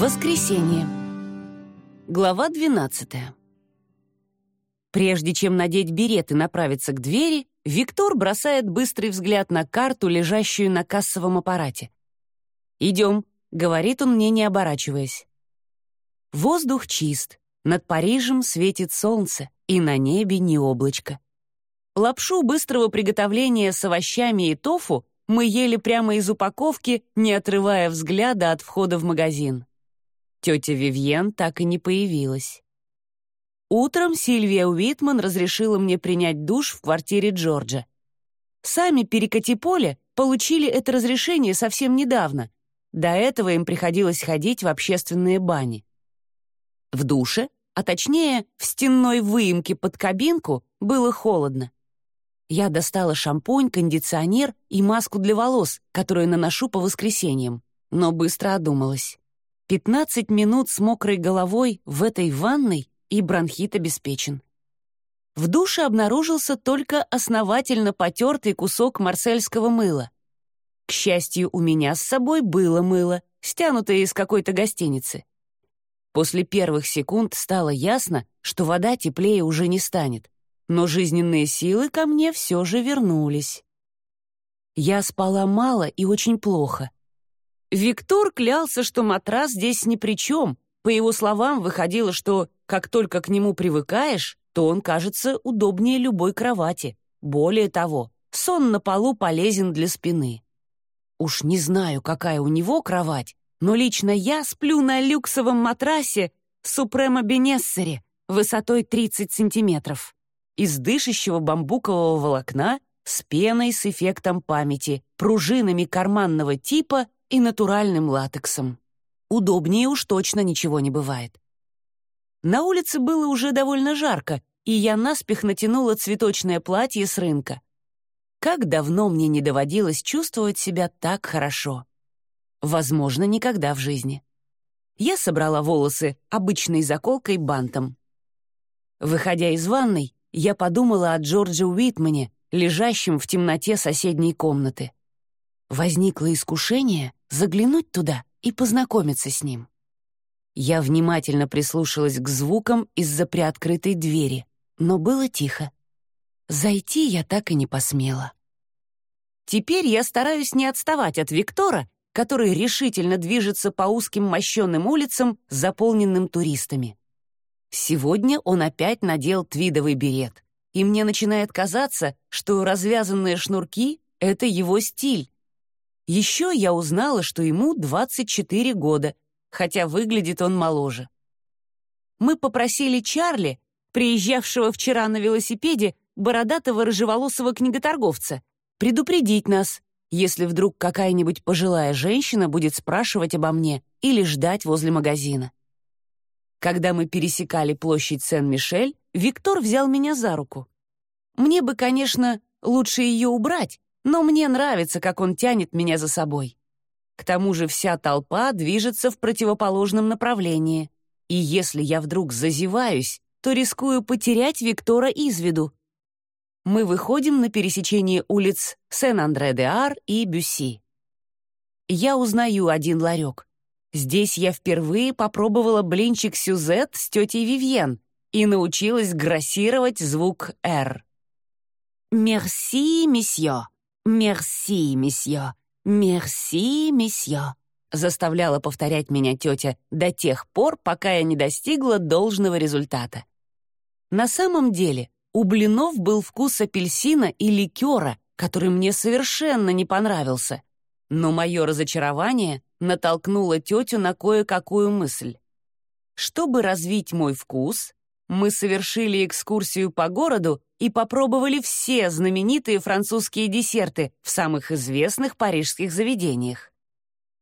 Воскресенье. Глава 12. Прежде чем надеть берет и направиться к двери, Виктор бросает быстрый взгляд на карту, лежащую на кассовом аппарате. «Идем», — говорит он мне, не оборачиваясь. Воздух чист, над Парижем светит солнце, и на небе не облачко. Лапшу быстрого приготовления с овощами и тофу мы ели прямо из упаковки, не отрывая взгляда от входа в магазин. Тетя Вивьен так и не появилась. Утром Сильвия Уитман разрешила мне принять душ в квартире Джорджа. Сами Перекати-Поле получили это разрешение совсем недавно. До этого им приходилось ходить в общественные бани. В душе, а точнее в стенной выемке под кабинку, было холодно. Я достала шампунь, кондиционер и маску для волос, которую наношу по воскресеньям, но быстро одумалась. 15 минут с мокрой головой в этой ванной и бронхит обеспечен. В душе обнаружился только основательно потертый кусок марсельского мыла. К счастью, у меня с собой было мыло, стянутое из какой-то гостиницы. После первых секунд стало ясно, что вода теплее уже не станет, но жизненные силы ко мне все же вернулись. Я спала мало и очень плохо — Виктор клялся, что матрас здесь ни при чем. По его словам, выходило, что как только к нему привыкаешь, то он кажется удобнее любой кровати. Более того, сон на полу полезен для спины. Уж не знаю, какая у него кровать, но лично я сплю на люксовом матрасе Супрема Бенессере высотой 30 сантиметров из дышащего бамбукового волокна с пеной с эффектом памяти, пружинами карманного типа и натуральным латексом. Удобнее уж точно ничего не бывает. На улице было уже довольно жарко, и я наспех натянула цветочное платье с рынка. Как давно мне не доводилось чувствовать себя так хорошо. Возможно, никогда в жизни. Я собрала волосы обычной заколкой бантом. Выходя из ванной, я подумала о Джордже Уитмане, лежащем в темноте соседней комнаты. Возникло искушение заглянуть туда и познакомиться с ним. Я внимательно прислушалась к звукам из-за приоткрытой двери, но было тихо. Зайти я так и не посмела. Теперь я стараюсь не отставать от Виктора, который решительно движется по узким мощенным улицам, заполненным туристами. Сегодня он опять надел твидовый берет, и мне начинает казаться, что развязанные шнурки — это его стиль, еще я узнала, что ему 24 года, хотя выглядит он моложе. Мы попросили Чарли, приезжавшего вчера на велосипеде, бородатого рыжеволосого книготорговца, предупредить нас, если вдруг какая-нибудь пожилая женщина будет спрашивать обо мне или ждать возле магазина. Когда мы пересекали площадь Сен-Мишель, Виктор взял меня за руку. Мне бы, конечно, лучше ее убрать, но мне нравится, как он тянет меня за собой. К тому же вся толпа движется в противоположном направлении, и если я вдруг зазеваюсь, то рискую потерять Виктора из виду. Мы выходим на пересечение улиц Сен-Андре-де-Ар и Бюсси. Я узнаю один ларек. Здесь я впервые попробовала блинчик Сюзет с тетей Вивьен и научилась грассировать звук «Р». «Мерси, месье», «Мерси, месье! Мерси, месье!» заставляла повторять меня тетя до тех пор, пока я не достигла должного результата. На самом деле у блинов был вкус апельсина и ликера, который мне совершенно не понравился. Но мое разочарование натолкнуло тетю на кое-какую мысль. Чтобы развить мой вкус, мы совершили экскурсию по городу и попробовали все знаменитые французские десерты в самых известных парижских заведениях.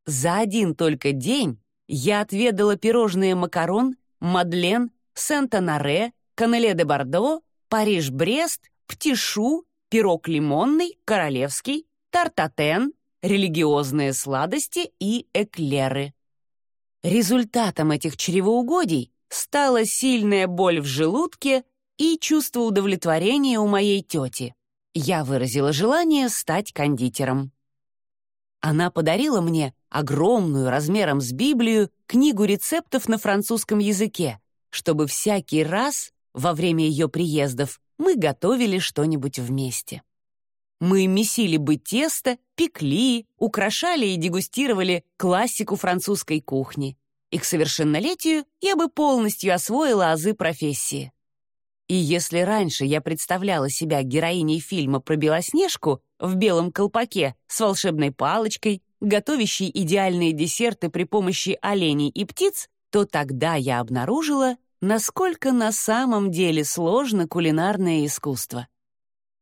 За один только день я отведала пирожные макарон, мадлен, Сент-Анаре, Канеле де Бордо, Париж-Брест, Птишу, пирог лимонный, королевский, тартатен, религиозные сладости и эклеры. Результатом этих чревоугодий стала сильная боль в желудке и чувство удовлетворения у моей тети. Я выразила желание стать кондитером. Она подарила мне огромную размером с Библию книгу рецептов на французском языке, чтобы всякий раз во время ее приездов мы готовили что-нибудь вместе. Мы месили бы тесто, пекли, украшали и дегустировали классику французской кухни. И к совершеннолетию я бы полностью освоила азы профессии. И если раньше я представляла себя героиней фильма про Белоснежку в белом колпаке с волшебной палочкой, готовящей идеальные десерты при помощи оленей и птиц, то тогда я обнаружила, насколько на самом деле сложно кулинарное искусство.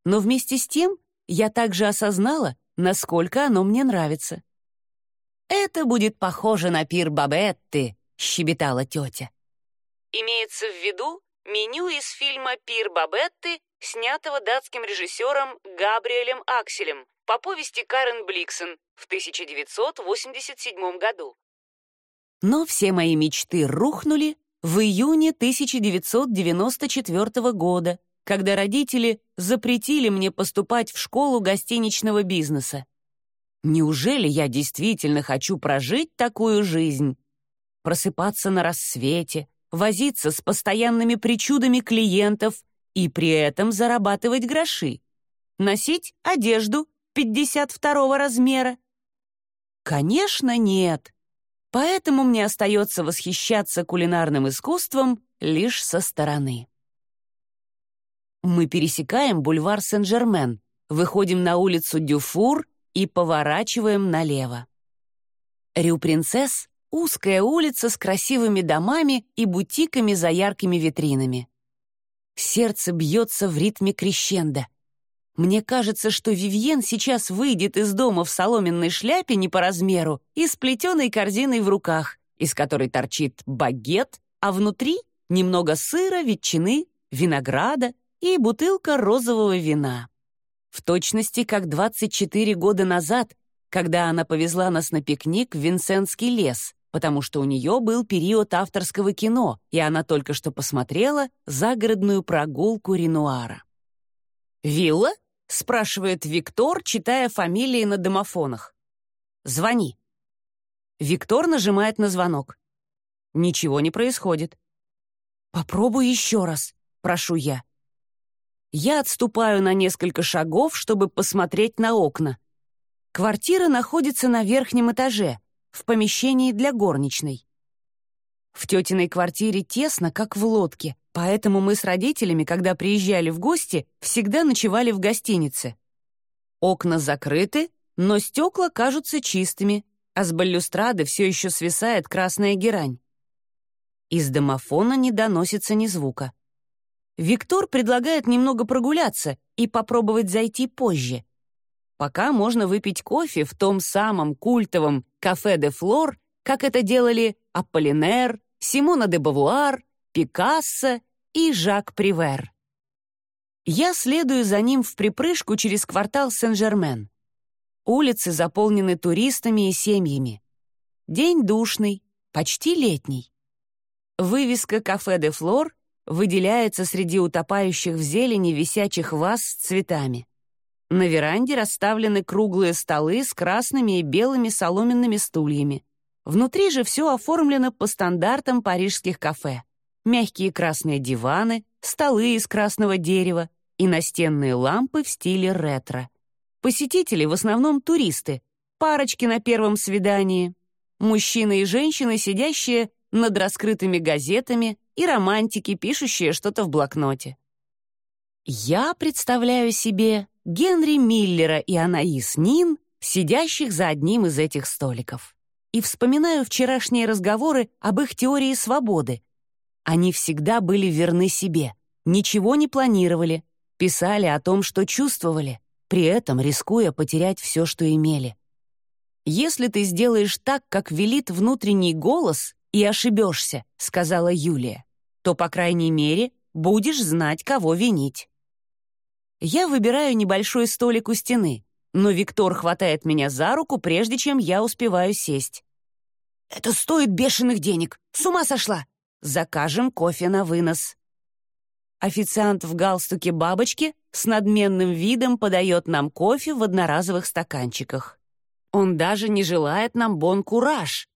Но вместе с тем я также осознала, насколько оно мне нравится. «Это будет похоже на пир Бабетты», — щебетала тетя. Имеется в виду меню из фильма «Пир Бабетты», снятого датским режиссером Габриэлем Акселем по повести Карен Бликсон в 1987 году. Но все мои мечты рухнули в июне 1994 года, когда родители запретили мне поступать в школу гостиничного бизнеса. Неужели я действительно хочу прожить такую жизнь? Просыпаться на рассвете, возиться с постоянными причудами клиентов и при этом зарабатывать гроши. Носить одежду 52 размера. Конечно, нет. Поэтому мне остается восхищаться кулинарным искусством лишь со стороны. Мы пересекаем бульвар Сен-Жермен, выходим на улицу Дюфур и поворачиваем налево. Рю-Принцесс — узкая улица с красивыми домами и бутиками за яркими витринами. Сердце бьется в ритме крещенда. Мне кажется, что Вивьен сейчас выйдет из дома в соломенной шляпе не по размеру и с плетеной корзиной в руках, из которой торчит багет, а внутри немного сыра, ветчины, винограда и бутылка розового вина. В точности, как 24 года назад, когда она повезла нас на пикник в Винсентский лес, потому что у нее был период авторского кино, и она только что посмотрела загородную прогулку Ренуара. «Вилла?» — спрашивает Виктор, читая фамилии на домофонах. «Звони». Виктор нажимает на звонок. Ничего не происходит. «Попробуй еще раз», — прошу я. Я отступаю на несколько шагов, чтобы посмотреть на окна. Квартира находится на верхнем этаже, в помещении для горничной. В тетиной квартире тесно, как в лодке, поэтому мы с родителями, когда приезжали в гости, всегда ночевали в гостинице. Окна закрыты, но стекла кажутся чистыми, а с балюстрады все еще свисает красная герань. Из домофона не доносится ни звука. Виктор предлагает немного прогуляться и попробовать зайти позже. Пока можно выпить кофе в том самом культовом «Кафе де Флор», как это делали Аполлинер, Симона де Бавуар, Пикассо и Жак Привер. Я следую за ним в припрыжку через квартал Сен-Жермен. Улицы заполнены туристами и семьями. День душный, почти летний. Вывеска «Кафе де Флор» выделяется среди утопающих в зелени висячих ваз с цветами. На веранде расставлены круглые столы с красными и белыми соломенными стульями. Внутри же все оформлено по стандартам парижских кафе. Мягкие красные диваны, столы из красного дерева и настенные лампы в стиле ретро. Посетители в основном туристы, парочки на первом свидании, мужчины и женщины, сидящие над раскрытыми газетами, и романтики, пишущие что-то в блокноте. Я представляю себе Генри Миллера и Анаис Нин, сидящих за одним из этих столиков. И вспоминаю вчерашние разговоры об их теории свободы. Они всегда были верны себе, ничего не планировали, писали о том, что чувствовали, при этом рискуя потерять все, что имели. Если ты сделаешь так, как велит внутренний голос, и ошибешься», — сказала Юлия, «то, по крайней мере, будешь знать, кого винить». Я выбираю небольшой столик у стены, но Виктор хватает меня за руку, прежде чем я успеваю сесть. «Это стоит бешеных денег! С ума сошла! Закажем кофе на вынос!» Официант в галстуке бабочки с надменным видом подает нам кофе в одноразовых стаканчиках. Он даже не желает нам бон-кураж.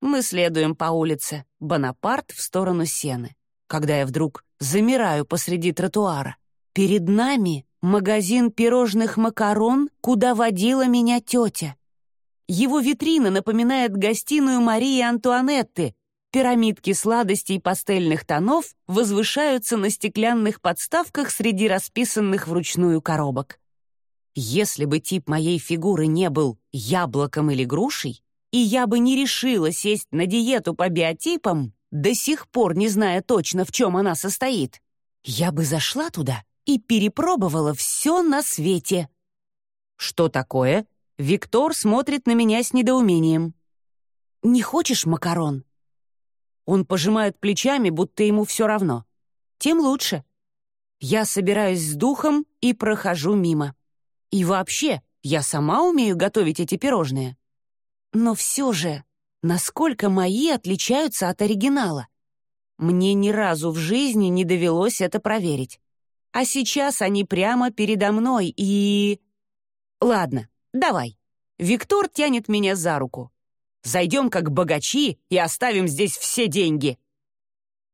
Мы следуем по улице, Бонапарт в сторону Сены, когда я вдруг замираю посреди тротуара. Перед нами магазин пирожных макарон, куда водила меня тетя. Его витрина напоминает гостиную Марии Антуанетты. Пирамидки сладостей пастельных тонов возвышаются на стеклянных подставках среди расписанных вручную коробок. Если бы тип моей фигуры не был яблоком или грушей, и я бы не решила сесть на диету по биотипам, до сих пор не зная точно, в чем она состоит, я бы зашла туда и перепробовала все на свете. Что такое? Виктор смотрит на меня с недоумением. «Не хочешь макарон?» Он пожимает плечами, будто ему все равно. Тем лучше. Я собираюсь с духом и прохожу мимо. И вообще, я сама умею готовить эти пирожные. Но все же, насколько мои отличаются от оригинала? Мне ни разу в жизни не довелось это проверить. А сейчас они прямо передо мной и... Ладно, давай. Виктор тянет меня за руку. Зайдем как богачи и оставим здесь все деньги.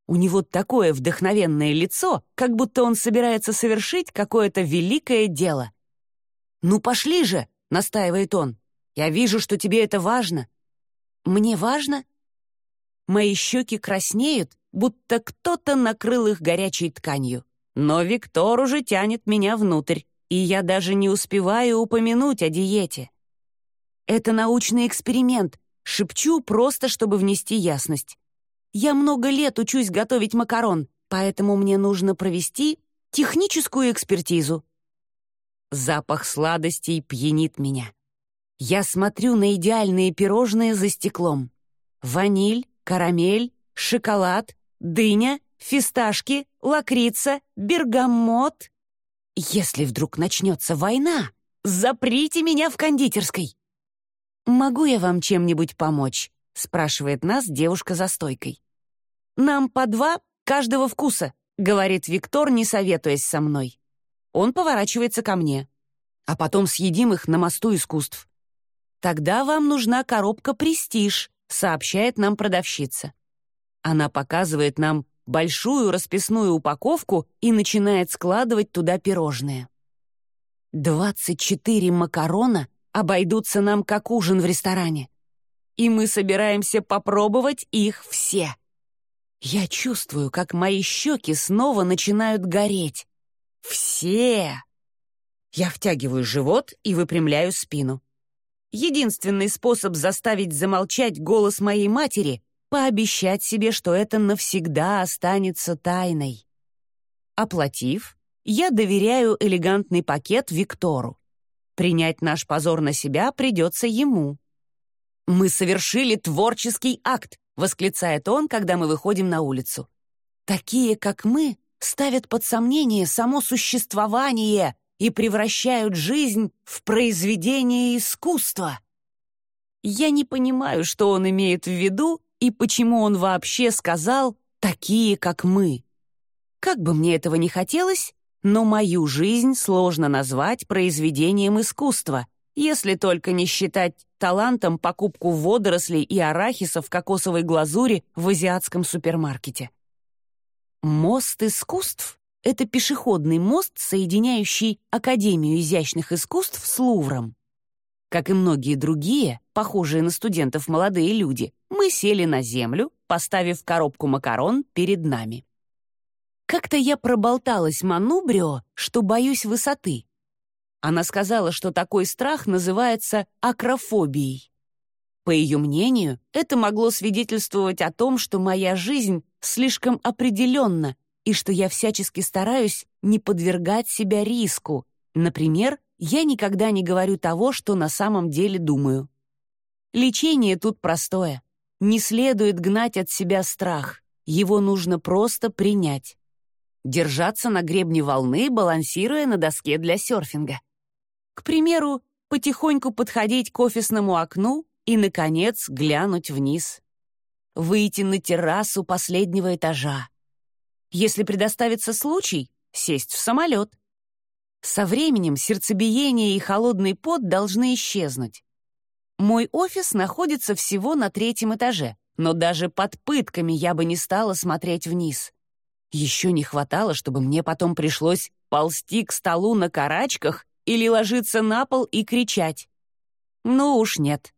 У него такое вдохновенное лицо, как будто он собирается совершить какое-то великое дело. «Ну пошли же!» — настаивает он. «Я вижу, что тебе это важно». «Мне важно?» Мои щеки краснеют, будто кто-то накрыл их горячей тканью. Но Виктор уже тянет меня внутрь, и я даже не успеваю упомянуть о диете. Это научный эксперимент, шепчу просто, чтобы внести ясность. Я много лет учусь готовить макарон, поэтому мне нужно провести техническую экспертизу. Запах сладостей пьянит меня. Я смотрю на идеальные пирожные за стеклом. Ваниль, карамель, шоколад, дыня, фисташки, лакрица, бергамот. Если вдруг начнется война, заприте меня в кондитерской. «Могу я вам чем-нибудь помочь?» — спрашивает нас девушка за стойкой. «Нам по два каждого вкуса», — говорит Виктор, не советуясь со мной. Он поворачивается ко мне. А потом съедим их на мосту искусств. Тогда вам нужна коробка «Престиж», сообщает нам продавщица. Она показывает нам большую расписную упаковку и начинает складывать туда пирожные. Двадцать четыре макарона обойдутся нам как ужин в ресторане. И мы собираемся попробовать их все. Я чувствую, как мои щеки снова начинают гореть. Все! Я втягиваю живот и выпрямляю спину. Единственный способ заставить замолчать голос моей матери — пообещать себе, что это навсегда останется тайной. Оплатив, я доверяю элегантный пакет Виктору. Принять наш позор на себя придется ему. «Мы совершили творческий акт!» — восклицает он, когда мы выходим на улицу. «Такие, как мы, ставят под сомнение само существование и превращают жизнь в произведение искусства. Я не понимаю, что он имеет в виду и почему он вообще сказал «такие, как мы». Как бы мне этого не хотелось, но мою жизнь сложно назвать произведением искусства, если только не считать талантом покупку водорослей и арахиса в кокосовой глазури в азиатском супермаркете. Мост искусств — это пешеходный мост, соединяющий Академию изящных искусств с Лувром. Как и многие другие, похожие на студентов молодые люди, мы сели на землю, поставив коробку макарон перед нами. Как-то я проболталась Манубрио, что боюсь высоты. Она сказала, что такой страх называется акрофобией. По ее мнению, это могло свидетельствовать о том, что моя жизнь слишком определенна и что я всячески стараюсь не подвергать себя риску. Например, я никогда не говорю того, что на самом деле думаю. Лечение тут простое. Не следует гнать от себя страх. Его нужно просто принять. Держаться на гребне волны, балансируя на доске для серфинга. К примеру, потихоньку подходить к офисному окну и, наконец, глянуть вниз. Выйти на террасу последнего этажа. Если предоставится случай, сесть в самолет. Со временем сердцебиение и холодный пот должны исчезнуть. Мой офис находится всего на третьем этаже, но даже под пытками я бы не стала смотреть вниз. Еще не хватало, чтобы мне потом пришлось ползти к столу на карачках или ложиться на пол и кричать. Ну уж нет.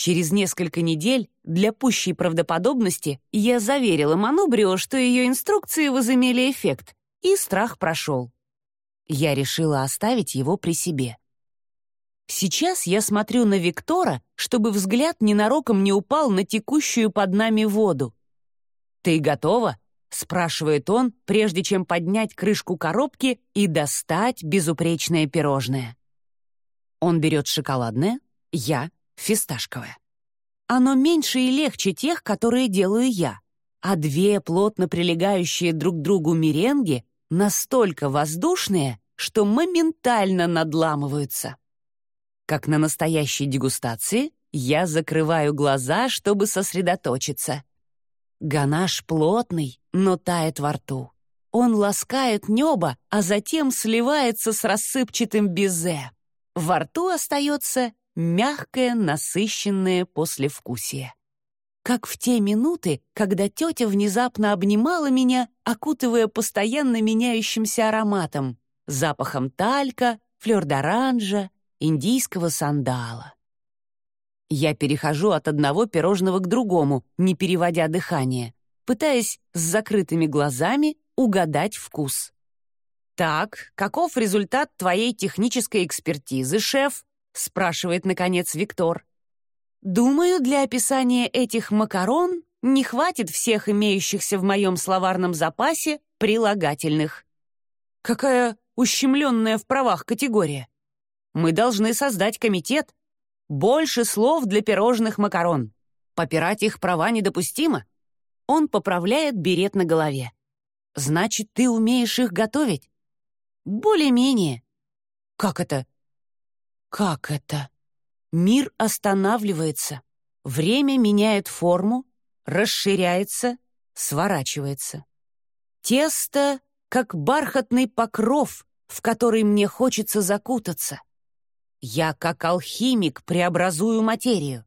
Через несколько недель, для пущей правдоподобности, я заверила Манубрио, что ее инструкции возымели эффект, и страх прошел. Я решила оставить его при себе. Сейчас я смотрю на Виктора, чтобы взгляд ненароком не упал на текущую под нами воду. «Ты готова?» — спрашивает он, прежде чем поднять крышку коробки и достать безупречное пирожное. Он берет шоколадное, я — фисташковое. Оно меньше и легче тех, которые делаю я, а две плотно прилегающие друг к другу меренги настолько воздушные, что моментально надламываются. Как на настоящей дегустации, я закрываю глаза, чтобы сосредоточиться — Ганаш плотный, но тает во рту. Он ласкает небо, а затем сливается с рассыпчатым безе. Во рту остается мягкое, насыщенное послевкусие. Как в те минуты, когда тетя внезапно обнимала меня, окутывая постоянно меняющимся ароматом, запахом талька, флёр-д'оранжа, индийского сандала. Я перехожу от одного пирожного к другому, не переводя дыхание, пытаясь с закрытыми глазами угадать вкус. «Так, каков результат твоей технической экспертизы, шеф?» — спрашивает, наконец, Виктор. «Думаю, для описания этих макарон не хватит всех имеющихся в моем словарном запасе прилагательных». «Какая ущемленная в правах категория? Мы должны создать комитет, больше слов для пирожных макарон. Попирать их права недопустимо. Он поправляет берет на голове. Значит, ты умеешь их готовить? Более-менее. Как это? Как это? Мир останавливается. Время меняет форму, расширяется, сворачивается. Тесто, как бархатный покров, в который мне хочется закутаться. Я, как алхимик, преобразую материю.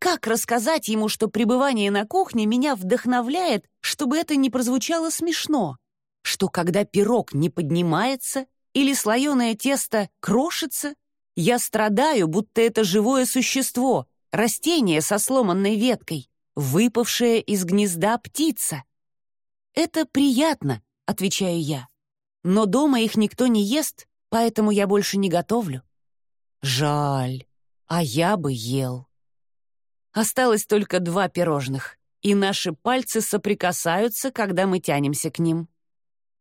Как рассказать ему, что пребывание на кухне меня вдохновляет, чтобы это не прозвучало смешно? Что когда пирог не поднимается или слоеное тесто крошится, я страдаю, будто это живое существо, растение со сломанной веткой, выпавшее из гнезда птица. «Это приятно», — отвечаю я. «Но дома их никто не ест, поэтому я больше не готовлю». Жаль, а я бы ел. Осталось только два пирожных, и наши пальцы соприкасаются, когда мы тянемся к ним.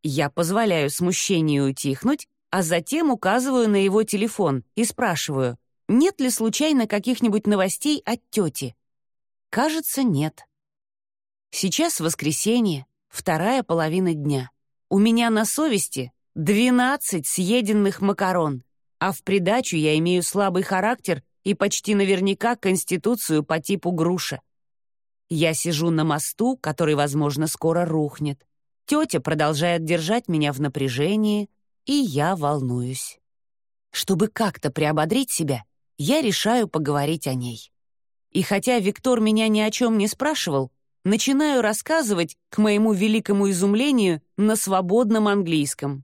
Я позволяю смущению утихнуть, а затем указываю на его телефон и спрашиваю, нет ли случайно каких-нибудь новостей от тети. Кажется, нет. Сейчас воскресенье, вторая половина дня. У меня на совести 12 съеденных макарон, а в придачу я имею слабый характер и почти наверняка конституцию по типу груша. Я сижу на мосту, который, возможно, скоро рухнет. Тетя продолжает держать меня в напряжении, и я волнуюсь. Чтобы как-то приободрить себя, я решаю поговорить о ней. И хотя Виктор меня ни о чем не спрашивал, начинаю рассказывать, к моему великому изумлению, на свободном английском.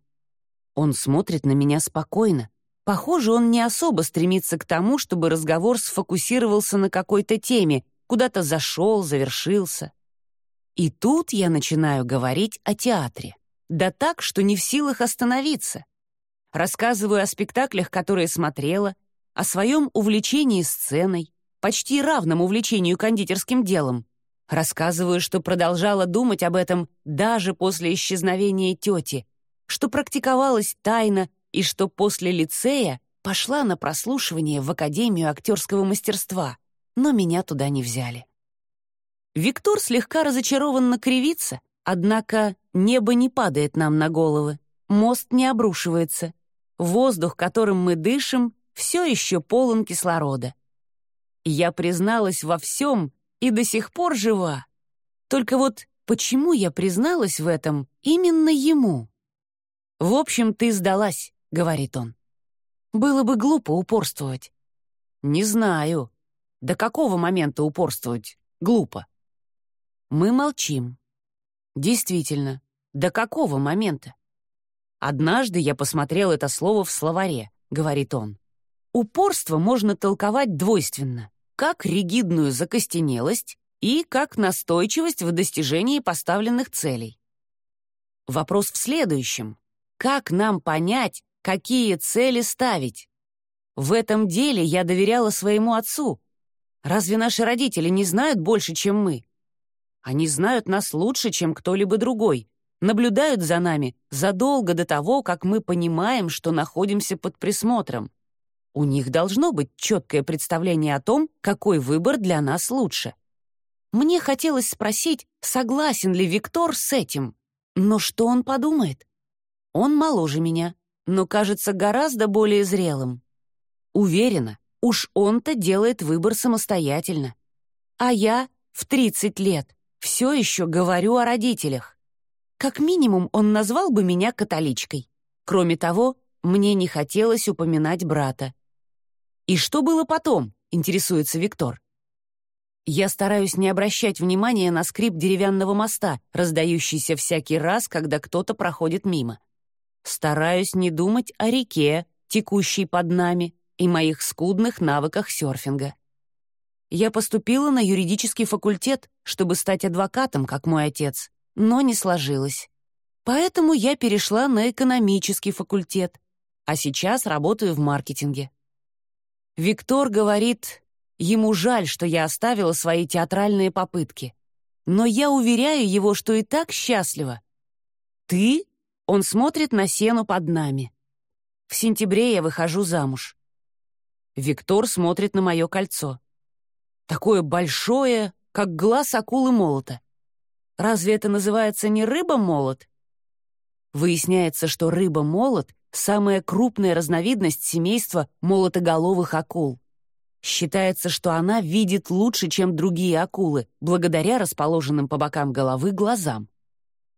Он смотрит на меня спокойно, Похоже, он не особо стремится к тому, чтобы разговор сфокусировался на какой-то теме, куда-то зашел, завершился. И тут я начинаю говорить о театре. Да так, что не в силах остановиться. Рассказываю о спектаклях, которые смотрела, о своем увлечении сценой, почти равном увлечению кондитерским делом. Рассказываю, что продолжала думать об этом даже после исчезновения тети, что практиковалась тайно и что после лицея пошла на прослушивание в Академию актерского мастерства, но меня туда не взяли. Виктор слегка разочарованно кривится, однако небо не падает нам на головы, мост не обрушивается, воздух, которым мы дышим, все еще полон кислорода. Я призналась во всем и до сих пор жива. Только вот почему я призналась в этом именно ему? В общем, ты сдалась. — говорит он. «Было бы глупо упорствовать». «Не знаю. До какого момента упорствовать? Глупо. Мы молчим. Действительно, до какого момента? Однажды я посмотрел это слово в словаре, говорит он. Упорство можно толковать двойственно, как ригидную закостенелость и как настойчивость в достижении поставленных целей. Вопрос в следующем. Как нам понять, какие цели ставить? В этом деле я доверяла своему отцу. Разве наши родители не знают больше, чем мы? Они знают нас лучше, чем кто-либо другой, наблюдают за нами задолго до того, как мы понимаем, что находимся под присмотром. У них должно быть четкое представление о том, какой выбор для нас лучше. Мне хотелось спросить, согласен ли Виктор с этим. Но что он подумает? Он моложе меня, но кажется гораздо более зрелым. Уверена, уж он-то делает выбор самостоятельно. А я в 30 лет все еще говорю о родителях. Как минимум, он назвал бы меня католичкой. Кроме того, мне не хотелось упоминать брата. «И что было потом?» — интересуется Виктор. Я стараюсь не обращать внимания на скрип деревянного моста, раздающийся всякий раз, когда кто-то проходит мимо. Стараюсь не думать о реке, текущей под нами, и моих скудных навыках серфинга. Я поступила на юридический факультет, чтобы стать адвокатом, как мой отец но не сложилось. Поэтому я перешла на экономический факультет, а сейчас работаю в маркетинге. Виктор говорит, ему жаль, что я оставила свои театральные попытки. Но я уверяю его, что и так счастлива. «Ты?» — он смотрит на сену под нами. В сентябре я выхожу замуж. Виктор смотрит на мое кольцо. Такое большое, как глаз акулы молота. Разве это называется не рыба-молот? Выясняется, что рыба-молот — самая крупная разновидность семейства молотоголовых акул. Считается, что она видит лучше, чем другие акулы, благодаря расположенным по бокам головы глазам.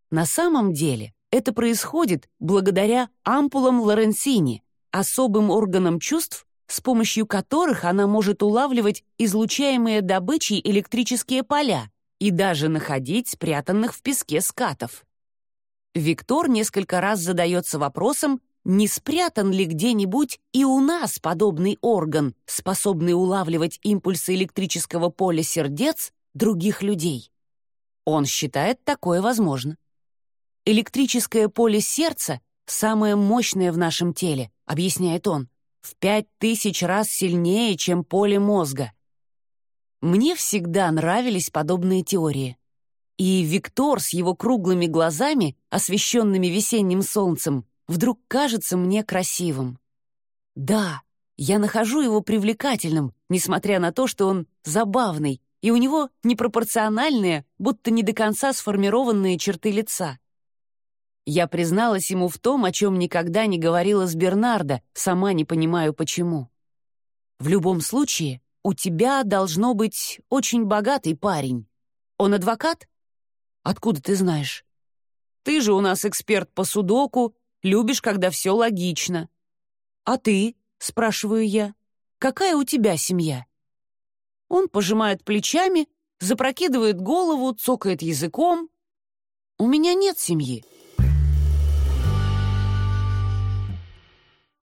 На самом деле это происходит благодаря ампулам Лоренсини, особым органам чувств, с помощью которых она может улавливать излучаемые добычей электрические поля, и даже находить спрятанных в песке скатов. Виктор несколько раз задается вопросом, не спрятан ли где-нибудь и у нас подобный орган, способный улавливать импульсы электрического поля сердец других людей. Он считает такое возможно. Электрическое поле сердца самое мощное в нашем теле, объясняет он, в пять тысяч раз сильнее, чем поле мозга. Мне всегда нравились подобные теории. И Виктор с его круглыми глазами, освещенными весенним солнцем, вдруг кажется мне красивым. Да, я нахожу его привлекательным, несмотря на то, что он забавный, и у него непропорциональные, будто не до конца сформированные черты лица. Я призналась ему в том, о чем никогда не говорила с Бернардо, сама не понимаю почему. В любом случае, «У тебя должно быть очень богатый парень. Он адвокат? Откуда ты знаешь? Ты же у нас эксперт по судоку, любишь, когда все логично. А ты, спрашиваю я, какая у тебя семья? Он пожимает плечами, запрокидывает голову, цокает языком. У меня нет семьи.